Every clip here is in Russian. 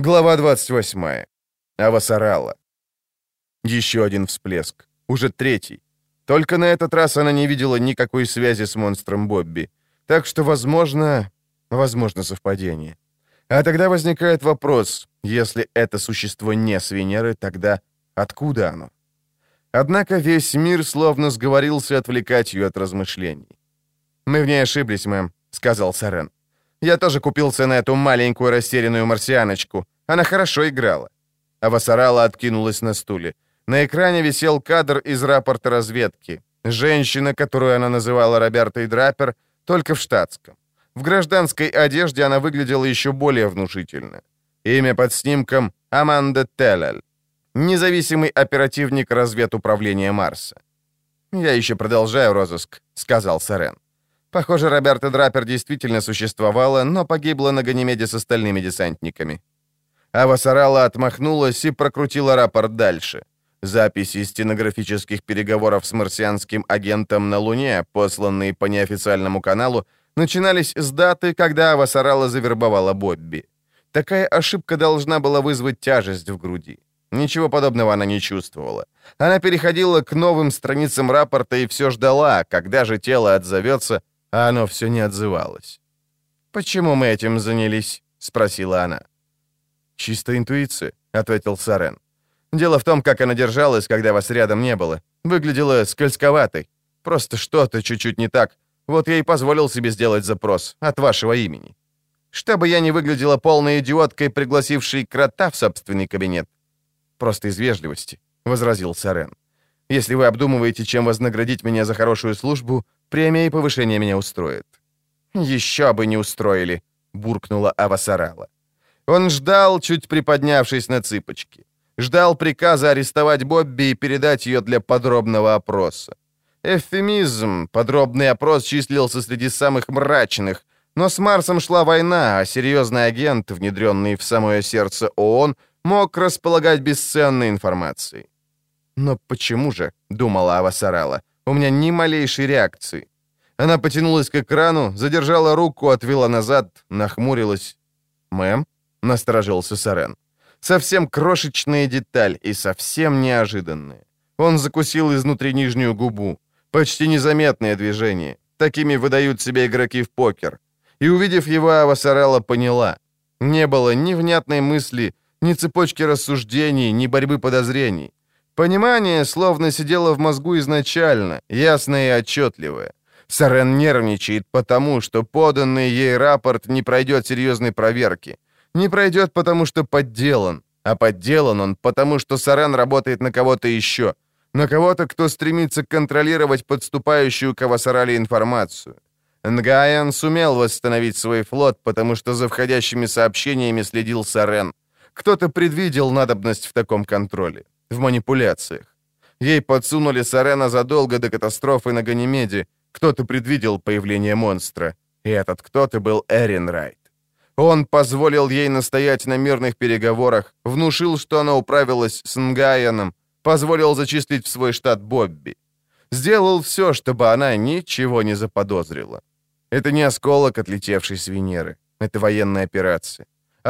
Глава 28. Авасарала. Еще один всплеск. Уже третий. Только на этот раз она не видела никакой связи с монстром Бобби. Так что, возможно... Возможно, совпадение. А тогда возникает вопрос, если это существо не с Венеры, тогда откуда оно? Однако весь мир словно сговорился отвлекать ее от размышлений. «Мы в ней ошиблись, мэм», — сказал Сарен. Я тоже купился на эту маленькую растерянную марсианочку. Она хорошо играла». Авасарала откинулась на стуле. На экране висел кадр из рапорта разведки. Женщина, которую она называла Робертой Драпер, только в штатском. В гражданской одежде она выглядела еще более внушительно. Имя под снимком — Аманда Теллель, независимый оперативник разведуправления Марса. «Я еще продолжаю розыск», — сказал Сарен. Похоже, Роберта Драпер действительно существовала, но погибла на Ганимеде с остальными десантниками. Ава Сарала отмахнулась и прокрутила рапорт дальше. Записи стенографических переговоров с марсианским агентом на Луне, посланные по неофициальному каналу, начинались с даты, когда Ава Сарала завербовала Бобби. Такая ошибка должна была вызвать тяжесть в груди. Ничего подобного она не чувствовала. Она переходила к новым страницам рапорта и все ждала, когда же тело отзовется, а оно все не отзывалось. «Почему мы этим занялись?» — спросила она. «Чисто интуиция», — ответил Сарен. «Дело в том, как она держалась, когда вас рядом не было. Выглядела скользковатой. Просто что-то чуть-чуть не так. Вот я и позволил себе сделать запрос от вашего имени. Чтобы я не выглядела полной идиоткой, пригласившей крота в собственный кабинет. Просто из вежливости», — возразил Сарен. «Если вы обдумываете, чем вознаградить меня за хорошую службу, Премия и повышение меня устроит». «Еще бы не устроили», — буркнула Авасарала. Он ждал, чуть приподнявшись на цыпочки. Ждал приказа арестовать Бобби и передать ее для подробного опроса. Эвфемизм, подробный опрос числился среди самых мрачных, но с Марсом шла война, а серьезный агент, внедренный в самое сердце ООН, мог располагать бесценной информацией. «Но почему же?» — думала Авасарала. У меня ни малейшей реакции. Она потянулась к экрану, задержала руку, отвела назад, нахмурилась. «Мэм?» — насторожился Сарен. Совсем крошечная деталь и совсем неожиданная. Он закусил изнутри нижнюю губу. Почти незаметное движение. Такими выдают себя игроки в покер. И увидев его, Авасарала поняла. Не было ни внятной мысли, ни цепочки рассуждений, ни борьбы подозрений. Понимание словно сидело в мозгу изначально, ясное и отчетливое. Сарен нервничает потому, что поданный ей рапорт не пройдет серьезной проверки. Не пройдет потому, что подделан. А подделан он потому, что Сарен работает на кого-то еще. На кого-то, кто стремится контролировать подступающую к Авасарале информацию. Нгаян сумел восстановить свой флот, потому что за входящими сообщениями следил Сарен. Кто-то предвидел надобность в таком контроле в манипуляциях. Ей подсунули Сарена задолго до катастрофы на Ганимеде. Кто-то предвидел появление монстра. И этот кто-то был Эрин Райт. Он позволил ей настоять на мирных переговорах, внушил, что она управилась с Нгаяном, позволил зачислить в свой штат Бобби. Сделал все, чтобы она ничего не заподозрила. Это не осколок, отлетевший с Венеры. Это военная операция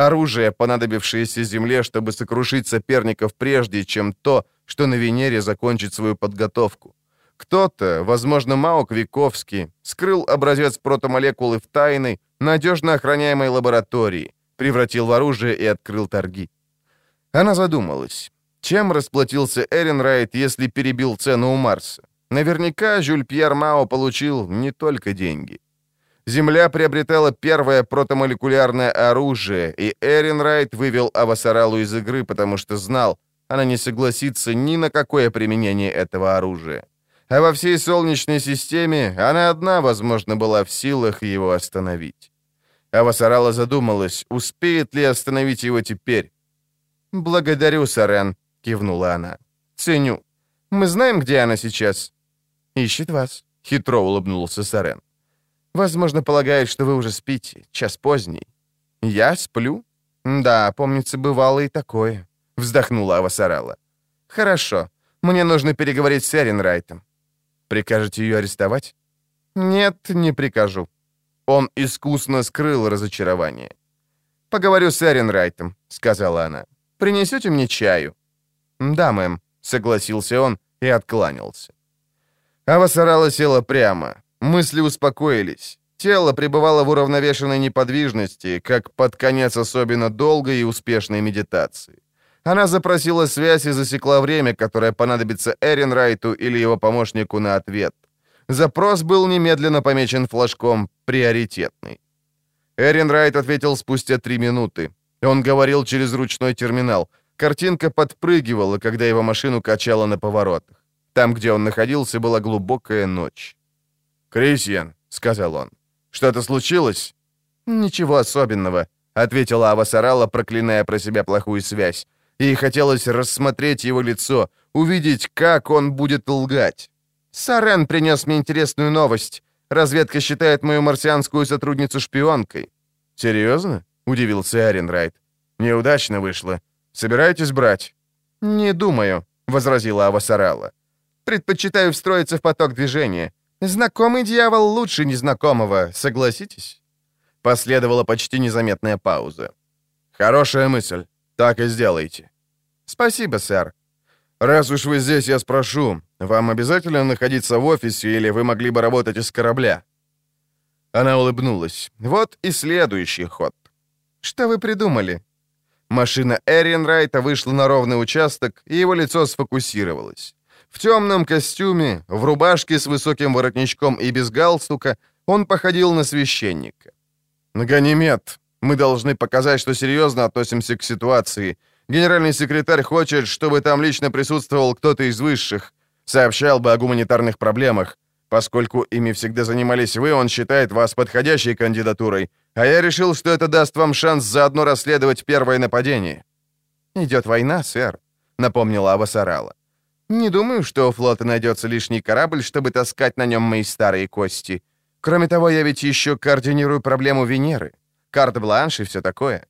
оружие, понадобившееся Земле, чтобы сокрушить соперников прежде, чем то, что на Венере закончит свою подготовку. Кто-то, возможно, Маок Виковский, скрыл образец протомолекулы в тайной, надежно охраняемой лаборатории, превратил в оружие и открыл торги. Она задумалась, чем расплатился Эрин Райт, если перебил цену у Марса? Наверняка Жюль Пьер Мао получил не только деньги. Земля приобретала первое протомолекулярное оружие, и Эрин Райт вывел Авасаралу из игры, потому что знал, она не согласится ни на какое применение этого оружия. А во всей Солнечной системе она одна, возможно, была в силах его остановить. Авасарала задумалась, успеет ли остановить его теперь. «Благодарю, Сарен», — кивнула она. «Ценю. Мы знаем, где она сейчас?» «Ищет вас», — хитро улыбнулся Сарен. Возможно, полагает, что вы уже спите. Час поздний. Я сплю? Да, помнится, бывало и такое. Вздохнула Авасарала. Хорошо. Мне нужно переговорить с Эринрайтом. Прикажете ее арестовать? Нет, не прикажу. Он искусно скрыл разочарование. «Поговорю с Эрин Райтом», — сказала она. «Принесете мне чаю?» «Да, мэм», — согласился он и откланялся. Ава Сарала села прямо. Мысли успокоились. Тело пребывало в уравновешенной неподвижности, как под конец особенно долгой и успешной медитации. Она запросила связь и засекла время, которое понадобится Эрин Райту или его помощнику на ответ. Запрос был немедленно помечен флажком «приоритетный». Эрин Райт ответил спустя три минуты. Он говорил через ручной терминал. Картинка подпрыгивала, когда его машину качало на поворотах. Там, где он находился, была глубокая ночь. «Крисьян», — сказал он, — «что-то случилось?» «Ничего особенного», — ответила Ава Сарала, проклиная про себя плохую связь. Ей хотелось рассмотреть его лицо, увидеть, как он будет лгать. «Сарен принес мне интересную новость. Разведка считает мою марсианскую сотрудницу шпионкой». «Серьезно?» — удивился Аренрайт. «Неудачно вышло. Собираетесь брать?» «Не думаю», — возразила Авасарала. «Предпочитаю встроиться в поток движения. Знакомый дьявол лучше незнакомого, согласитесь?» Последовала почти незаметная пауза. «Хорошая мысль. Так и сделайте». «Спасибо, сэр». «Раз уж вы здесь, я спрошу, вам обязательно находиться в офисе или вы могли бы работать из корабля?» Она улыбнулась. «Вот и следующий ход». «Что вы придумали?» Машина Эрин Райта вышла на ровный участок, и его лицо сфокусировалось. В темном костюме, в рубашке с высоким воротничком и без галстука он походил на священника. «Ганимед, мы должны показать, что серьезно относимся к ситуации. Генеральный секретарь хочет, чтобы там лично присутствовал кто-то из высших сообщал бы о гуманитарных проблемах. Поскольку ими всегда занимались вы, он считает вас подходящей кандидатурой, а я решил, что это даст вам шанс заодно расследовать первое нападение». «Идет война, сэр», — напомнила Авасарала. «Не думаю, что у флота найдется лишний корабль, чтобы таскать на нем мои старые кости. Кроме того, я ведь еще координирую проблему Венеры. Карт-бланш и все такое».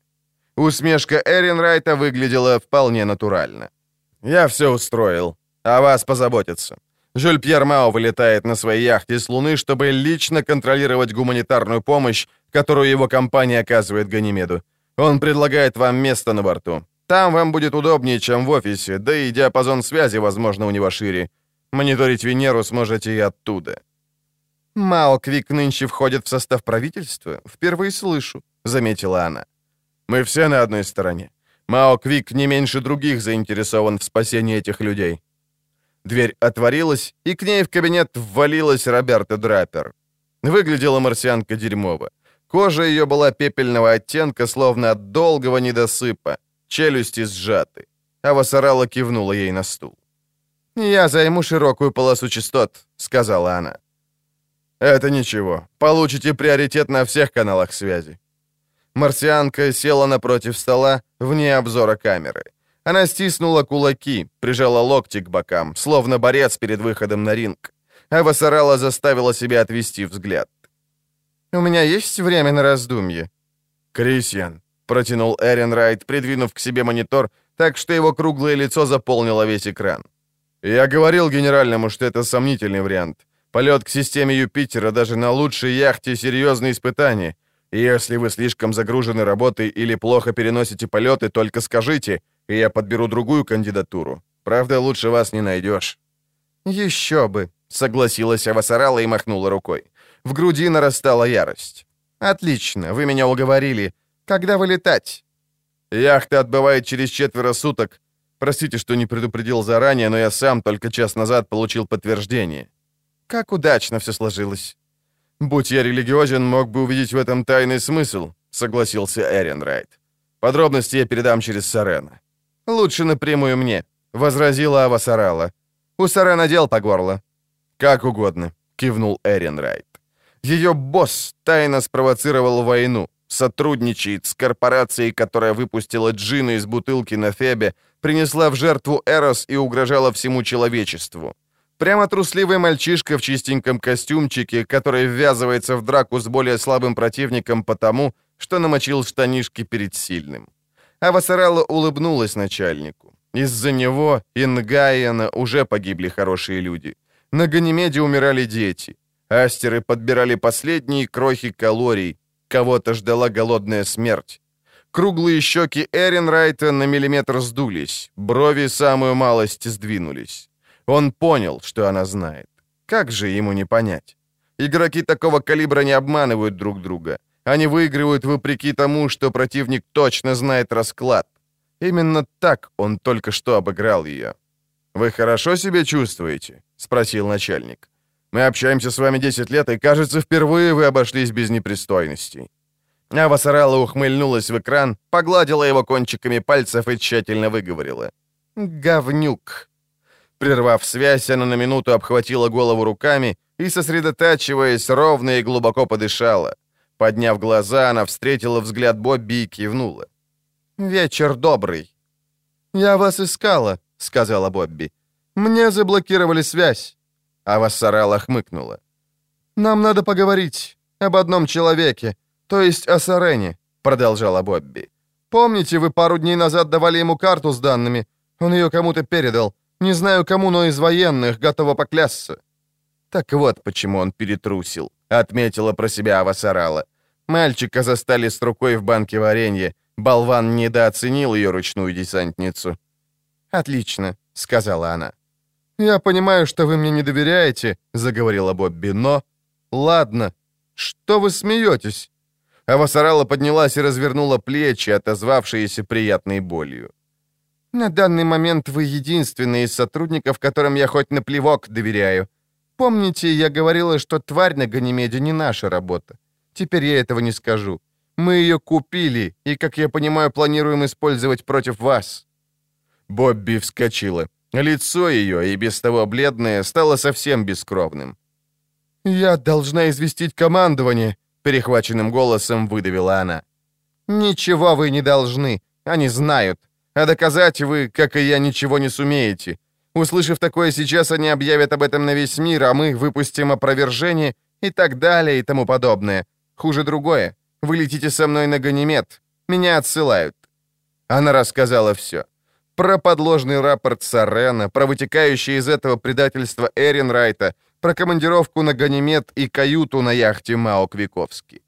Усмешка Эрин Райта выглядела вполне натурально. «Я все устроил. О вас позаботятся. Жюль Пьер Мао вылетает на своей яхте с Луны, чтобы лично контролировать гуманитарную помощь, которую его компания оказывает Ганимеду. Он предлагает вам место на борту. Там вам будет удобнее, чем в офисе, да и диапазон связи, возможно, у него шире. Мониторить Венеру сможете и оттуда. «Мао Квик нынче входит в состав правительства? Впервые слышу», — заметила она. «Мы все на одной стороне. Мао Квик не меньше других заинтересован в спасении этих людей. Дверь отворилась, и к ней в кабинет ввалилась Роберта Драпер. Выглядела марсианка дерьмово. Кожа ее была пепельного оттенка, словно от долгого недосыпа. Челюсти сжаты. А Вассарала кивнула ей на стул. «Я займу широкую полосу частот», — сказала она. «Это ничего. Получите приоритет на всех каналах связи». Марсианка села напротив стола, вне обзора камеры. Она стиснула кулаки, прижала локти к бокам, словно борец перед выходом на ринг. А Вассарала заставила себя отвести взгляд. «У меня есть время на раздумье?» «Крисьян», — протянул Эрен Райт, придвинув к себе монитор, так что его круглое лицо заполнило весь экран. «Я говорил генеральному, что это сомнительный вариант. Полет к системе Юпитера даже на лучшей яхте — серьезное испытание. И если вы слишком загружены работой или плохо переносите полеты, только скажите, и я подберу другую кандидатуру. Правда, лучше вас не найдешь». «Еще бы», — согласилась Авасарала и махнула рукой. В груди нарастала ярость. «Отлично, вы меня уговорили. Когда вылетать?» «Яхта отбывает через четверо суток. Простите, что не предупредил заранее, но я сам только час назад получил подтверждение». «Как удачно все сложилось». «Будь я религиозен, мог бы увидеть в этом тайный смысл», — согласился Эрен Райт. «Подробности я передам через Сарена». «Лучше напрямую мне», — возразила Авасарала. «У Сарена дел по горло». «Как угодно», — кивнул Эрин Райт. Ее босс тайно спровоцировал войну, сотрудничает с корпорацией, которая выпустила джина из бутылки на Фебе, принесла в жертву Эрос и угрожала всему человечеству. Прямо трусливый мальчишка в чистеньком костюмчике, который ввязывается в драку с более слабым противником потому, что намочил штанишки перед сильным. А Вассарелла улыбнулась начальнику. Из-за него, Ингайена, уже погибли хорошие люди. На Ганимеде умирали дети. Астеры подбирали последние крохи калорий. Кого-то ждала голодная смерть. Круглые щеки Эренрайта на миллиметр сдулись, брови самую малость сдвинулись. Он понял, что она знает. Как же ему не понять? Игроки такого калибра не обманывают друг друга. Они выигрывают вопреки тому, что противник точно знает расклад. Именно так он только что обыграл ее. «Вы хорошо себя чувствуете?» — спросил начальник. «Мы общаемся с вами 10 лет, и, кажется, впервые вы обошлись без непристойностей». Ава Сарала ухмыльнулась в экран, погладила его кончиками пальцев и тщательно выговорила. «Говнюк». Прервав связь, она на минуту обхватила голову руками и, сосредотачиваясь, ровно и глубоко подышала. Подняв глаза, она встретила взгляд Бобби и кивнула. «Вечер добрый». «Я вас искала», — сказала Бобби. «Мне заблокировали связь». А Вассарала хмыкнула. «Нам надо поговорить об одном человеке, то есть о Сарене», — продолжала Бобби. «Помните, вы пару дней назад давали ему карту с данными? Он ее кому-то передал. Не знаю кому, но из военных, готова поклясться». «Так вот почему он перетрусил», — отметила про себя Авасарала. Мальчика застали с рукой в банке варенья. Болван недооценил ее ручную десантницу. «Отлично», — сказала она. «Я понимаю, что вы мне не доверяете», — заговорила Бобби, «но...» «Ладно. Что вы смеетесь?» Авасарала поднялась и развернула плечи, отозвавшиеся приятной болью. «На данный момент вы единственный из сотрудников, которым я хоть на плевок доверяю. Помните, я говорила, что тварь на Ганимеде не наша работа. Теперь я этого не скажу. Мы ее купили, и, как я понимаю, планируем использовать против вас». Бобби вскочила. Лицо ее, и без того бледное, стало совсем бескровным. «Я должна известить командование», — перехваченным голосом выдавила она. «Ничего вы не должны. Они знают. А доказать вы, как и я, ничего не сумеете. Услышав такое сейчас, они объявят об этом на весь мир, а мы выпустим опровержение и так далее и тому подобное. Хуже другое. Вы летите со мной на Ганимед. Меня отсылают». Она рассказала все. Про подложный рапорт Сарена, про вытекающее из этого предательство Эренрайта, про командировку на Ганимед и каюту на яхте Мао Квиковский.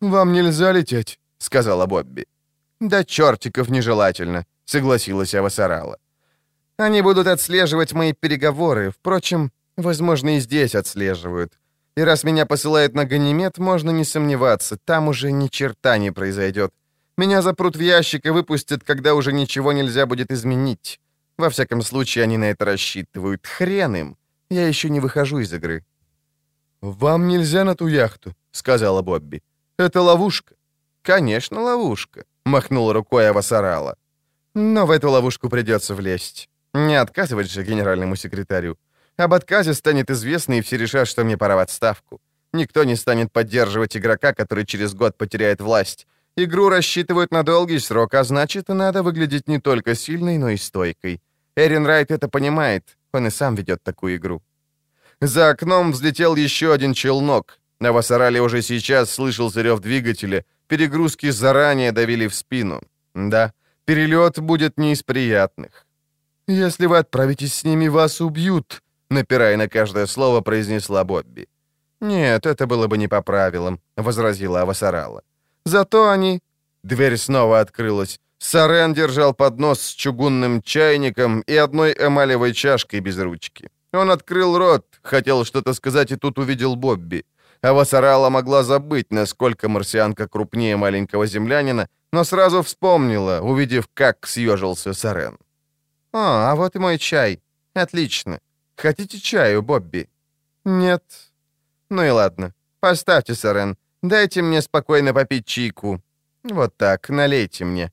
«Вам нельзя лететь», — сказала Бобби. «Да чертиков нежелательно», — согласилась Авасарала. «Они будут отслеживать мои переговоры. Впрочем, возможно, и здесь отслеживают. И раз меня посылают на Ганимед, можно не сомневаться, там уже ни черта не произойдет. Меня запрут в ящик и выпустят, когда уже ничего нельзя будет изменить. Во всяком случае, они на это рассчитывают. Хрен им. Я еще не выхожу из игры». «Вам нельзя на ту яхту», — сказала Бобби. «Это ловушка». «Конечно, ловушка», — махнула рукой Авасарала. «Но в эту ловушку придется влезть. Не отказывать же генеральному секретарю. Об отказе станет известно, и все решат, что мне пора в отставку. Никто не станет поддерживать игрока, который через год потеряет власть. Игру рассчитывают на долгий срок, а значит, надо выглядеть не только сильной, но и стойкой. Эрин Райт это понимает, он и сам ведет такую игру. За окном взлетел еще один челнок. На Вассарале уже сейчас слышался рев двигателя, перегрузки заранее давили в спину. Да, перелет будет не из приятных. «Если вы отправитесь с ними, вас убьют», напирая на каждое слово, произнесла Бобби. «Нет, это было бы не по правилам», — возразила Авасарала. «Зато они...» Дверь снова открылась. Сарен держал поднос с чугунным чайником и одной эмалевой чашкой без ручки. Он открыл рот, хотел что-то сказать, и тут увидел Бобби. Авасарала могла забыть, насколько марсианка крупнее маленького землянина, но сразу вспомнила, увидев, как съежился Сарен. «О, а вот и мой чай. Отлично. Хотите чаю, Бобби?» «Нет». «Ну и ладно. Поставьте, Сарен. Дайте мне спокойно попить чайку. Вот так, налейте мне».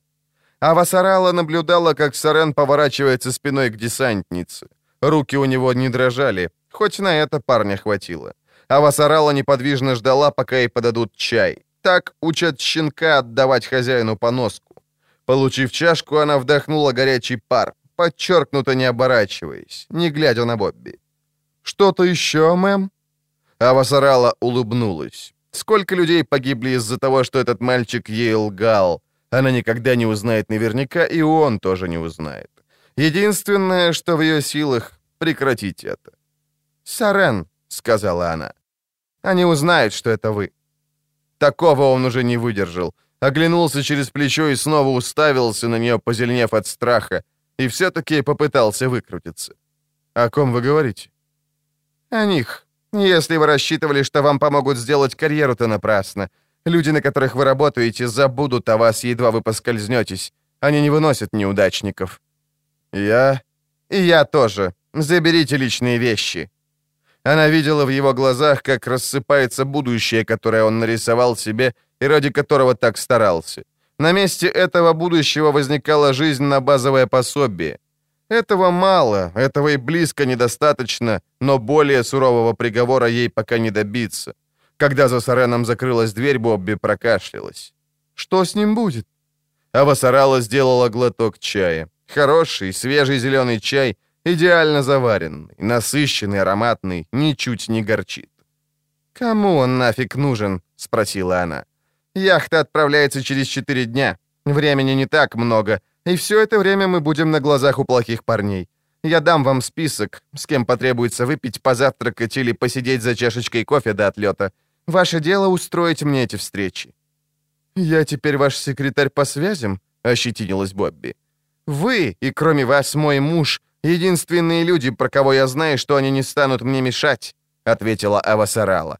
А Васарала наблюдала, как Сарен поворачивается спиной к десантнице. Руки у него не дрожали, хоть на это парня хватило. А Васарала неподвижно ждала, пока ей подадут чай. Так учат щенка отдавать хозяину поноску. Получив чашку, она вдохнула горячий пар подчеркнуто не оборачиваясь, не глядя на Бобби. «Что-то еще, мэм?» Авасарала улыбнулась. Сколько людей погибли из-за того, что этот мальчик ей лгал. Она никогда не узнает наверняка, и он тоже не узнает. Единственное, что в ее силах, прекратить это. «Сарен», — сказала она. «Они узнают, что это вы». Такого он уже не выдержал. оглянулся через плечо и снова уставился на нее, позеленев от страха, и все-таки попытался выкрутиться. «О ком вы говорите?» «О них. Если вы рассчитывали, что вам помогут сделать карьеру, то напрасно. Люди, на которых вы работаете, забудут о вас, едва вы поскользнетесь. Они не выносят неудачников». «Я...» «И я тоже. Заберите личные вещи». Она видела в его глазах, как рассыпается будущее, которое он нарисовал себе и ради которого так старался. На месте этого будущего возникала жизнь на базовое пособие. Этого мало, этого и близко недостаточно, но более сурового приговора ей пока не добиться. Когда за Сареном закрылась дверь, Бобби прокашлялась. «Что с ним будет?» А Васарала сделала глоток чая. Хороший, свежий зеленый чай, идеально заваренный, насыщенный, ароматный, ничуть не горчит. «Кому он нафиг нужен?» — спросила она. Яхта отправляется через четыре дня. Времени не так много, и все это время мы будем на глазах у плохих парней. Я дам вам список, с кем потребуется выпить, позавтракать или посидеть за чашечкой кофе до отлета. Ваше дело устроить мне эти встречи». «Я теперь ваш секретарь по связям?» — ощетинилась Бобби. «Вы, и кроме вас мой муж, единственные люди, про кого я знаю, что они не станут мне мешать», — ответила Авасарала.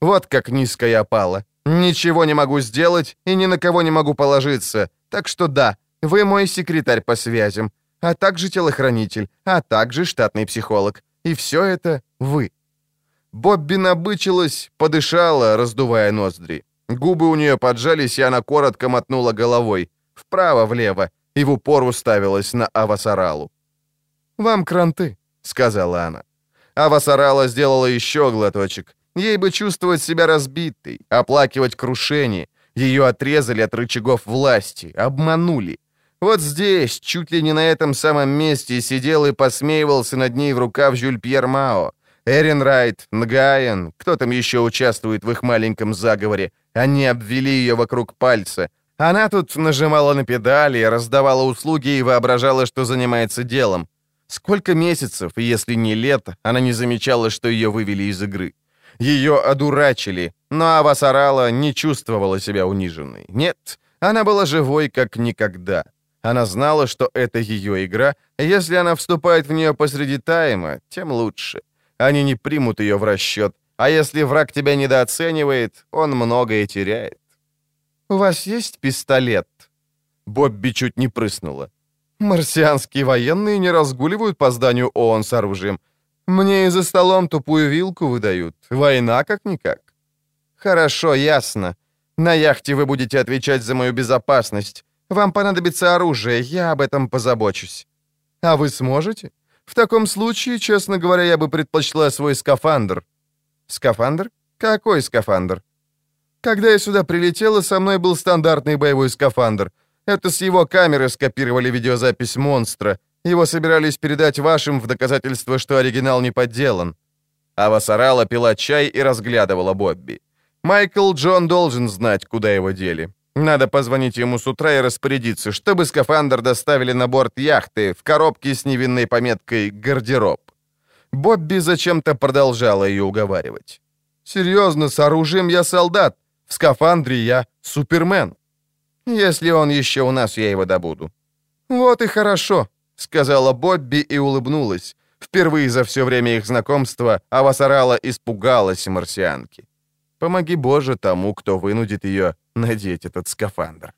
«Вот как низко я пала. Ничего не могу сделать и ни на кого не могу положиться. Так что да, вы мой секретарь по связям, а также телохранитель, а также штатный психолог. И все это вы. Бобби набычилась, подышала, раздувая ноздри. Губы у нее поджались, и она коротко мотнула головой. Вправо-влево, и в упор уставилась на Авасаралу. «Вам кранты», — сказала она. Авасарала сделала еще глоточек. Ей бы чувствовать себя разбитой, оплакивать крушение. Ее отрезали от рычагов власти, обманули. Вот здесь, чуть ли не на этом самом месте, сидел и посмеивался над ней в рукав Жюль Пьер Мао. Эрин Райт, Нгайен, кто там еще участвует в их маленьком заговоре, они обвели ее вокруг пальца. Она тут нажимала на педали, раздавала услуги и воображала, что занимается делом. Сколько месяцев, если не лет, она не замечала, что ее вывели из игры. Ее одурачили, но Авасарала не чувствовала себя униженной. Нет, она была живой как никогда. Она знала, что это ее игра, и если она вступает в нее посреди тайма, тем лучше. Они не примут ее в расчет, а если враг тебя недооценивает, он многое теряет. «У вас есть пистолет?» Бобби чуть не прыснула. «Марсианские военные не разгуливают по зданию ООН с оружием. Мне и за столом тупую вилку выдают. Война как-никак. Хорошо, ясно. На яхте вы будете отвечать за мою безопасность. Вам понадобится оружие, я об этом позабочусь. А вы сможете? В таком случае, честно говоря, я бы предпочла свой скафандр. Скафандр? Какой скафандр? Когда я сюда прилетела, со мной был стандартный боевой скафандр. Это с его камеры скопировали видеозапись монстра. Его собирались передать вашим в доказательство, что оригинал не подделан». Ава Сарала пила чай и разглядывала Бобби. «Майкл Джон должен знать, куда его дели. Надо позвонить ему с утра и распорядиться, чтобы скафандр доставили на борт яхты в коробке с невинной пометкой «Гардероб». Бобби зачем-то продолжала ее уговаривать. «Серьезно, с оружием я солдат, в скафандре я супермен. Если он еще у нас, я его добуду». «Вот и хорошо», — сказала Бобби и улыбнулась. Впервые за все время их знакомства Авасарала испугалась марсианки. Помоги Боже тому, кто вынудит ее надеть этот скафандр.